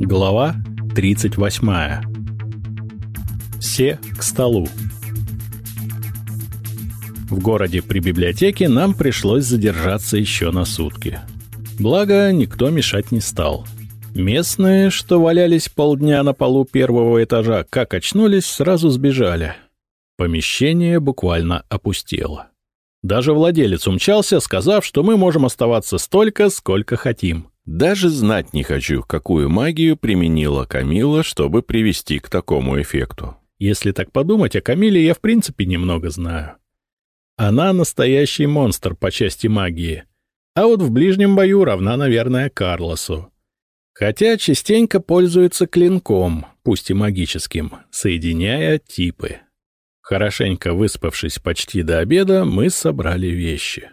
Глава 38. Все к столу. В городе при библиотеке нам пришлось задержаться еще на сутки. Благо, никто мешать не стал. Местные, что валялись полдня на полу первого этажа, как очнулись, сразу сбежали. Помещение буквально опустело. Даже владелец умчался, сказав, что мы можем оставаться столько, сколько хотим. Даже знать не хочу, какую магию применила Камила, чтобы привести к такому эффекту. Если так подумать, о Камиле я в принципе немного знаю. Она настоящий монстр по части магии, а вот в ближнем бою равна, наверное, Карлосу. Хотя частенько пользуется клинком, пусть и магическим, соединяя типы. Хорошенько выспавшись почти до обеда, мы собрали вещи.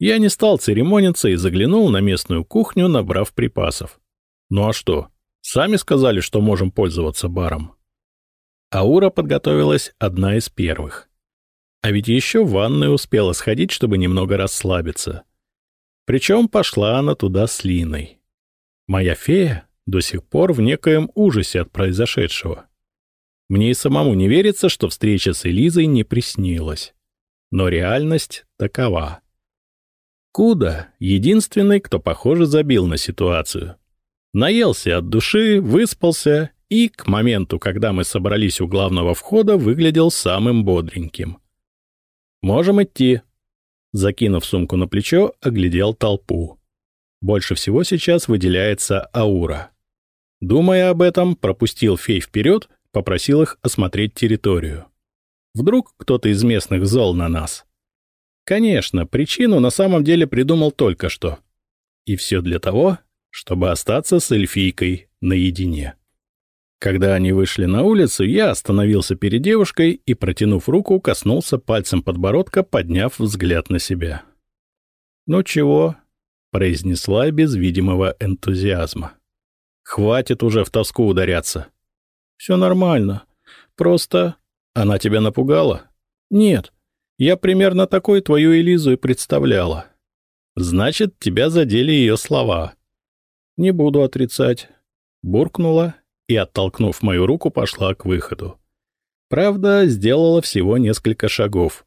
Я не стал церемониться и заглянул на местную кухню, набрав припасов. Ну а что? Сами сказали, что можем пользоваться баром. Аура подготовилась одна из первых. А ведь еще в ванную успела сходить, чтобы немного расслабиться. Причем пошла она туда с Линой. Моя фея до сих пор в некоем ужасе от произошедшего. Мне и самому не верится, что встреча с Элизой не приснилась. Но реальность такова. Куда — единственный, кто, похоже, забил на ситуацию. Наелся от души, выспался и, к моменту, когда мы собрались у главного входа, выглядел самым бодреньким. «Можем идти». Закинув сумку на плечо, оглядел толпу. Больше всего сейчас выделяется аура. Думая об этом, пропустил фей вперед — попросил их осмотреть территорию. Вдруг кто-то из местных зол на нас. Конечно, причину на самом деле придумал только что. И все для того, чтобы остаться с эльфийкой наедине. Когда они вышли на улицу, я остановился перед девушкой и, протянув руку, коснулся пальцем подбородка, подняв взгляд на себя. «Ну чего?» — произнесла без видимого энтузиазма. «Хватит уже в тоску ударяться. Все нормально. Просто... Она тебя напугала? Нет. Я примерно такой твою Элизу и представляла. Значит, тебя задели ее слова. Не буду отрицать. Буркнула и, оттолкнув мою руку, пошла к выходу. Правда, сделала всего несколько шагов.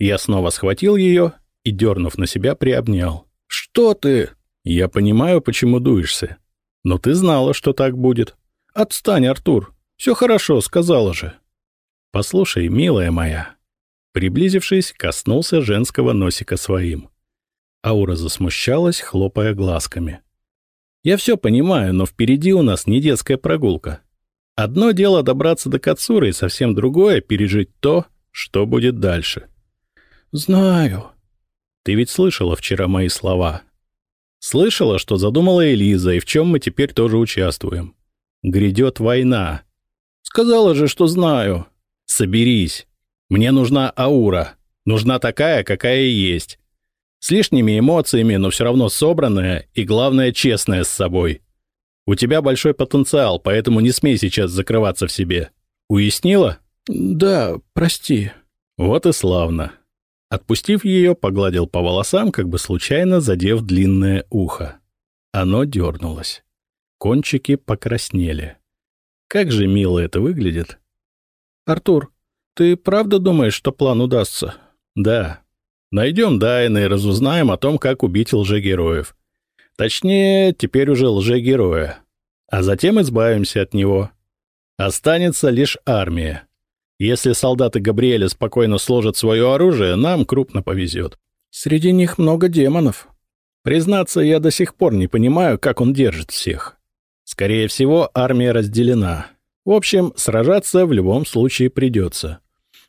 Я снова схватил ее и, дернув на себя, приобнял. «Что ты?» «Я понимаю, почему дуешься. Но ты знала, что так будет. Отстань, Артур. Все хорошо, сказала же. Послушай, милая моя. Приблизившись, коснулся женского носика своим. Аура засмущалась, хлопая глазками. Я все понимаю, но впереди у нас не детская прогулка. Одно дело добраться до Кацуры, и совсем другое — пережить то, что будет дальше. Знаю. Ты ведь слышала вчера мои слова. Слышала, что задумала Элиза, и в чем мы теперь тоже участвуем. Грядет война, Сказала же, что знаю. Соберись. Мне нужна аура. Нужна такая, какая есть. С лишними эмоциями, но все равно собранная и, главное, честная с собой. У тебя большой потенциал, поэтому не смей сейчас закрываться в себе. Уяснила? Да, прости. Вот и славно. Отпустив ее, погладил по волосам, как бы случайно задев длинное ухо. Оно дернулось. Кончики покраснели. Как же мило это выглядит. Артур, ты правда думаешь, что план удастся? Да. Найдем Дайна и разузнаем о том, как убить лжегероев. Точнее, теперь уже лжегероя. А затем избавимся от него. Останется лишь армия. Если солдаты Габриэля спокойно сложат свое оружие, нам крупно повезет. Среди них много демонов. Признаться, я до сих пор не понимаю, как он держит всех. Скорее всего, армия разделена. В общем, сражаться в любом случае придется.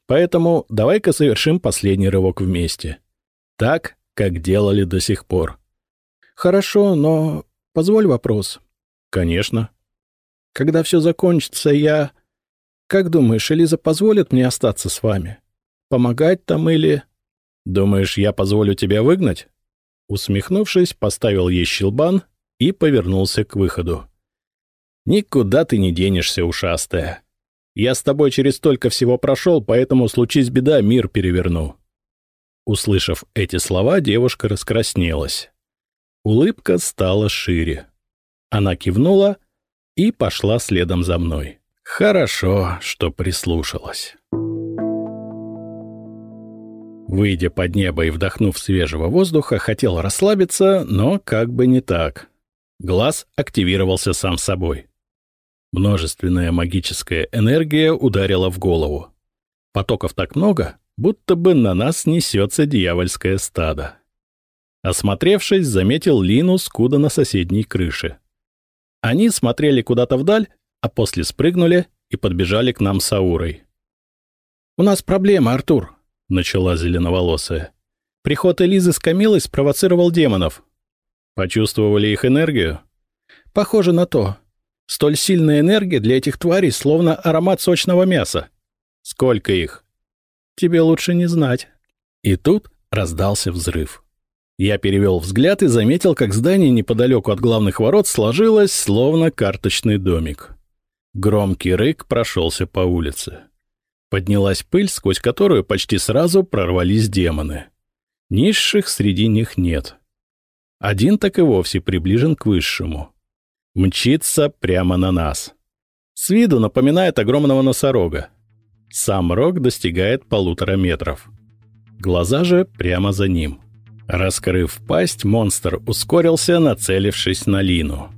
Поэтому давай-ка совершим последний рывок вместе. Так, как делали до сих пор. Хорошо, но позволь вопрос. Конечно. Когда все закончится, я... Как думаешь, Элиза позволит мне остаться с вами? Помогать там или... Думаешь, я позволю тебя выгнать? Усмехнувшись, поставил ей щелбан и повернулся к выходу. Никуда ты не денешься, ушастая. Я с тобой через столько всего прошел, поэтому, случись беда, мир переверну». Услышав эти слова, девушка раскраснелась. Улыбка стала шире. Она кивнула, и пошла следом за мной. Хорошо, что прислушалась. Выйдя под небо и вдохнув свежего воздуха, хотел расслабиться, но как бы не так. Глаз активировался сам собой. Множественная магическая энергия ударила в голову. Потоков так много, будто бы на нас несется дьявольское стадо. Осмотревшись, заметил Лину скуда на соседней крыше. Они смотрели куда-то вдаль, а после спрыгнули и подбежали к нам с Аурой. «У нас проблема, Артур», — начала зеленоволосая. «Приход Элизы с Камилой спровоцировал демонов». «Почувствовали их энергию?» «Похоже на то. Столь сильная энергия для этих тварей, словно аромат сочного мяса». «Сколько их?» «Тебе лучше не знать». И тут раздался взрыв. Я перевел взгляд и заметил, как здание неподалеку от главных ворот сложилось, словно карточный домик. Громкий рык прошелся по улице. Поднялась пыль, сквозь которую почти сразу прорвались демоны. Низших среди них нет. Один так и вовсе приближен к высшему. Мчится прямо на нас. С виду напоминает огромного носорога. Сам рог достигает полутора метров. Глаза же прямо за ним — Раскрыв пасть, монстр ускорился, нацелившись на Лину.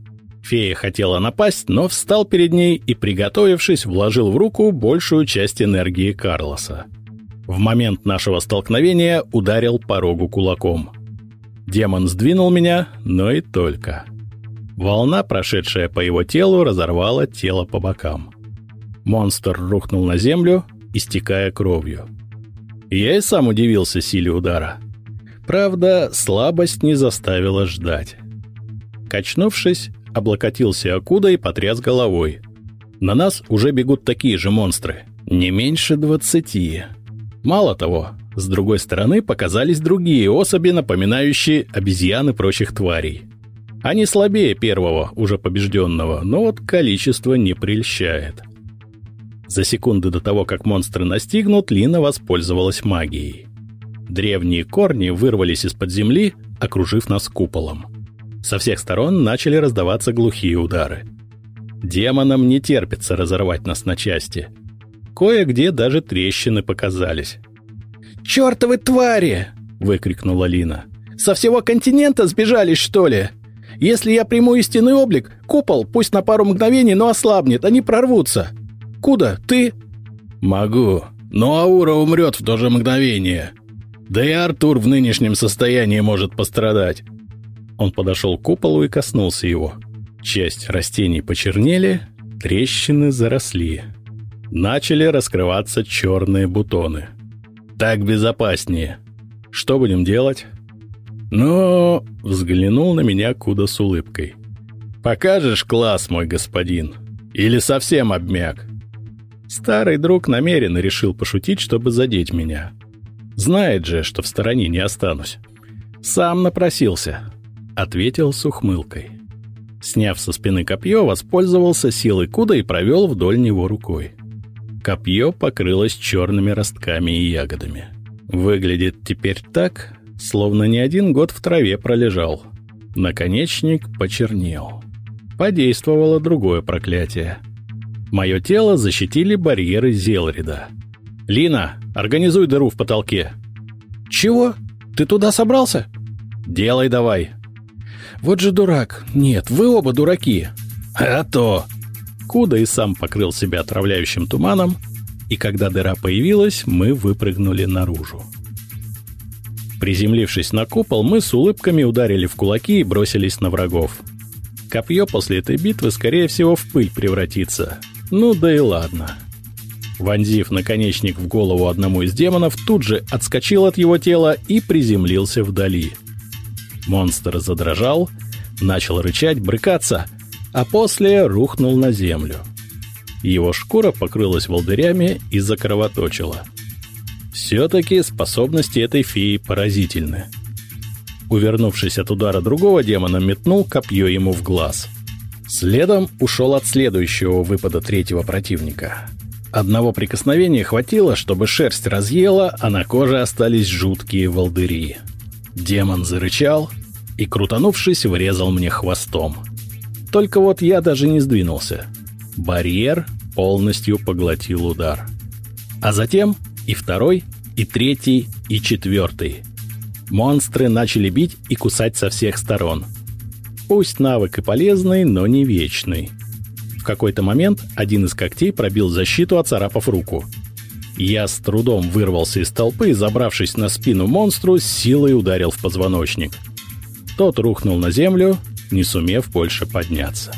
Фея хотела напасть, но встал перед ней и, приготовившись, вложил в руку большую часть энергии Карлоса. В момент нашего столкновения ударил по рогу кулаком. Демон сдвинул меня, но и только. Волна, прошедшая по его телу, разорвала тело по бокам. Монстр рухнул на землю, истекая кровью. Я и сам удивился силе удара — Правда, слабость не заставила ждать. Качнувшись, облокотился Акуда и потряс головой. На нас уже бегут такие же монстры. Не меньше двадцати. Мало того, с другой стороны показались другие особи, напоминающие обезьяны прочих тварей. Они слабее первого, уже побежденного, но вот количество не прельщает. За секунды до того, как монстры настигнут, Лина воспользовалась магией. Древние корни вырвались из-под земли, окружив нас куполом. Со всех сторон начали раздаваться глухие удары. Демонам не терпится разорвать нас на части. Кое-где даже трещины показались. «Чёртовы твари!» — выкрикнула Лина. «Со всего континента сбежались, что ли? Если я приму истинный облик, купол, пусть на пару мгновений, но ослабнет, они прорвутся. Куда? Ты?» «Могу, но Аура умрет в то же мгновение», да и Артур в нынешнем состоянии может пострадать. Он подошел к куполу и коснулся его. Часть растений почернели, трещины заросли. Начали раскрываться черные бутоны. Так безопаснее. Что будем делать? Ну, взглянул на меня Куда с улыбкой. Покажешь класс, мой господин? Или совсем обмяк? Старый друг намеренно решил пошутить, чтобы задеть меня. Знает же, что в стороне не останусь. Сам напросился, — ответил с ухмылкой. Сняв со спины копье, воспользовался силой куда и провел вдоль него рукой. Копье покрылось черными ростками и ягодами. Выглядит теперь так, словно не один год в траве пролежал. Наконечник почернел. Подействовало другое проклятие. Мое тело защитили барьеры Зелрида — «Лина, организуй дыру в потолке». «Чего? Ты туда собрался?» «Делай давай». «Вот же дурак. Нет, вы оба дураки». «А то...» Куда и сам покрыл себя отравляющим туманом, и когда дыра появилась, мы выпрыгнули наружу. Приземлившись на купол, мы с улыбками ударили в кулаки и бросились на врагов. Копье после этой битвы, скорее всего, в пыль превратится. Ну да и ладно. Вонзив наконечник в голову одному из демонов, тут же отскочил от его тела и приземлился вдали. Монстр задрожал, начал рычать, брыкаться, а после рухнул на землю. Его шкура покрылась волдырями и закровоточила. Все-таки способности этой феи поразительны. Увернувшись от удара другого демона, метнул копье ему в глаз. Следом ушел от следующего выпада третьего противника. Одного прикосновения хватило, чтобы шерсть разъела, а на коже остались жуткие волдыри. Демон зарычал и, крутанувшись, врезал мне хвостом. Только вот я даже не сдвинулся. Барьер полностью поглотил удар. А затем и второй, и третий, и четвертый. Монстры начали бить и кусать со всех сторон. Пусть навык и полезный, но не вечный. В какой-то момент один из когтей пробил защиту, оцарапав руку. Я с трудом вырвался из толпы и, забравшись на спину монстру, силой ударил в позвоночник. Тот рухнул на землю, не сумев больше подняться.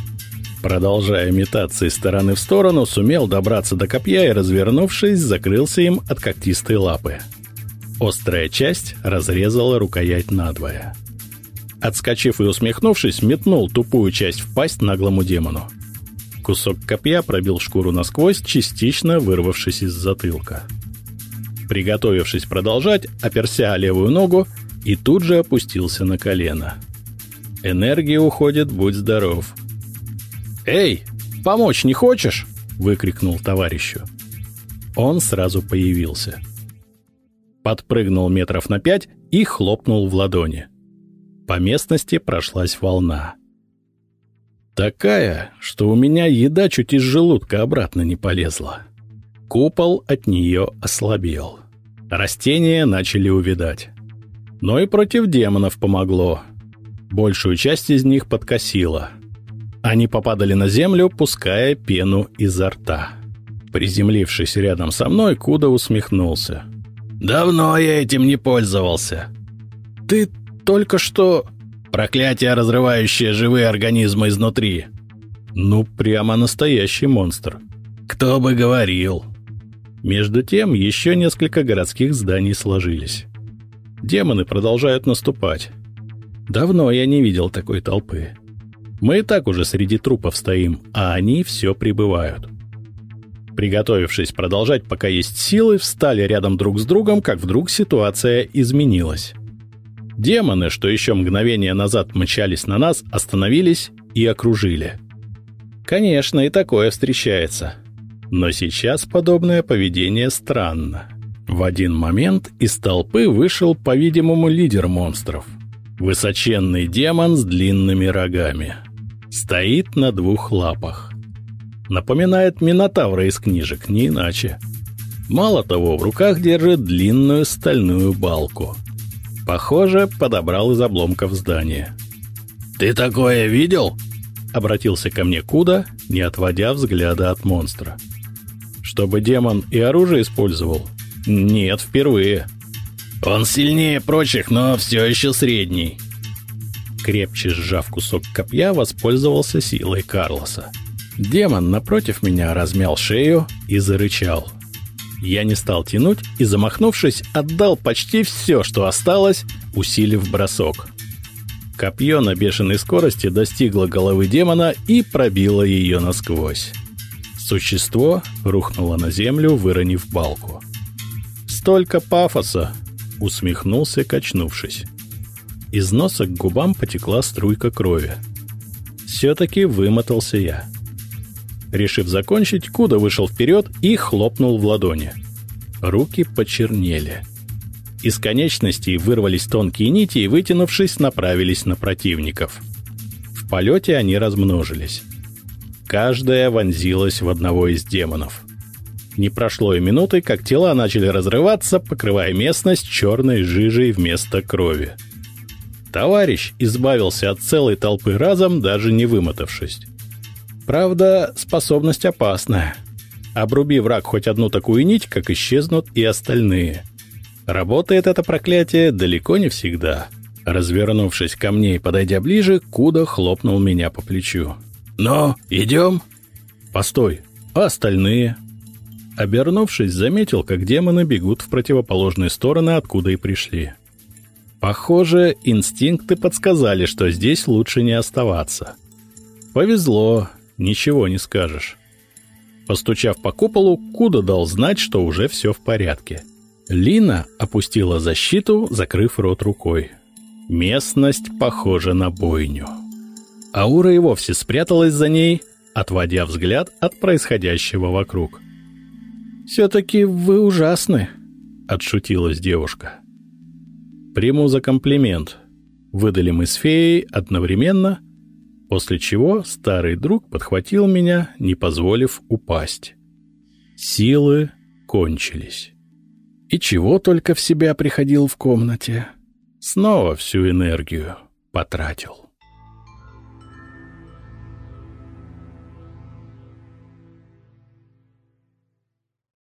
Продолжая метаться из стороны в сторону, сумел добраться до копья и, развернувшись, закрылся им от когтистой лапы. Острая часть разрезала рукоять надвое. Отскочив и усмехнувшись, метнул тупую часть в пасть наглому демону. Кусок копья пробил шкуру насквозь, частично вырвавшись из затылка. Приготовившись продолжать, оперся о левую ногу и тут же опустился на колено. Энергия уходит, будь здоров. «Эй, помочь не хочешь?» — выкрикнул товарищу. Он сразу появился. Подпрыгнул метров на пять и хлопнул в ладони. По местности прошлась волна. Такая, что у меня еда чуть из желудка обратно не полезла. Купол от нее ослабел. Растения начали увядать. Но и против демонов помогло. Большую часть из них подкосило. Они попадали на землю, пуская пену изо рта. Приземлившись рядом со мной, Куда усмехнулся. «Давно я этим не пользовался». «Ты только что...» «Проклятие, разрывающее живые организмы изнутри». «Ну, прямо настоящий монстр». «Кто бы говорил». Между тем, еще несколько городских зданий сложились. Демоны продолжают наступать. Давно я не видел такой толпы. Мы и так уже среди трупов стоим, а они все прибывают. Приготовившись продолжать, пока есть силы, встали рядом друг с другом, как вдруг ситуация изменилась. Демоны, что еще мгновение назад мчались на нас, остановились и окружили. Конечно, и такое встречается. Но сейчас подобное поведение странно. В один момент из толпы вышел, по-видимому, лидер монстров. Высоченный демон с длинными рогами. Стоит на двух лапах. Напоминает Минотавра из книжек, не иначе. Мало того, в руках держит длинную стальную балку. Похоже, подобрал из обломков здания. «Ты такое видел?» — обратился ко мне Куда, не отводя взгляда от монстра. «Чтобы демон и оружие использовал?» «Нет, впервые». «Он сильнее прочих, но все еще средний». Крепче сжав кусок копья, воспользовался силой Карлоса. Демон напротив меня размял шею и зарычал. Я не стал тянуть и, замахнувшись, отдал почти все, что осталось, усилив бросок. Копье на бешеной скорости достигло головы демона и пробило ее насквозь. Существо рухнуло на землю, выронив балку. «Столько пафоса!» — усмехнулся, качнувшись. Из носа к губам потекла струйка крови. Все-таки вымотался я. Решив закончить, Куда вышел вперед и хлопнул в ладони. Руки почернели. Из конечностей вырвались тонкие нити и, вытянувшись, направились на противников. В полете они размножились. Каждая вонзилась в одного из демонов. Не прошло и минуты, как тела начали разрываться, покрывая местность черной жижей вместо крови. Товарищ избавился от целой толпы разом, даже не вымотавшись. Правда, способность опасная. Обруби враг хоть одну такую нить, как исчезнут и остальные. Работает это проклятие далеко не всегда. Развернувшись ко мне и подойдя ближе, Куда хлопнул меня по плечу. «Ну, идем?» «Постой, а остальные?» Обернувшись, заметил, как демоны бегут в противоположные стороны, откуда и пришли. Похоже, инстинкты подсказали, что здесь лучше не оставаться. Повезло, ничего не скажешь. Постучав по куполу, Куда дал знать, что уже все в порядке. Лина опустила защиту, закрыв рот рукой. Местность похожа на бойню. Аура и вовсе спряталась за ней, отводя взгляд от происходящего вокруг. «Все-таки вы ужасны», — отшутилась девушка. «Приму за комплимент», — выдали мы с феей одновременно — После чего старый друг подхватил меня, не позволив упасть. Силы кончились. И чего только в себя приходил в комнате. Снова всю энергию потратил.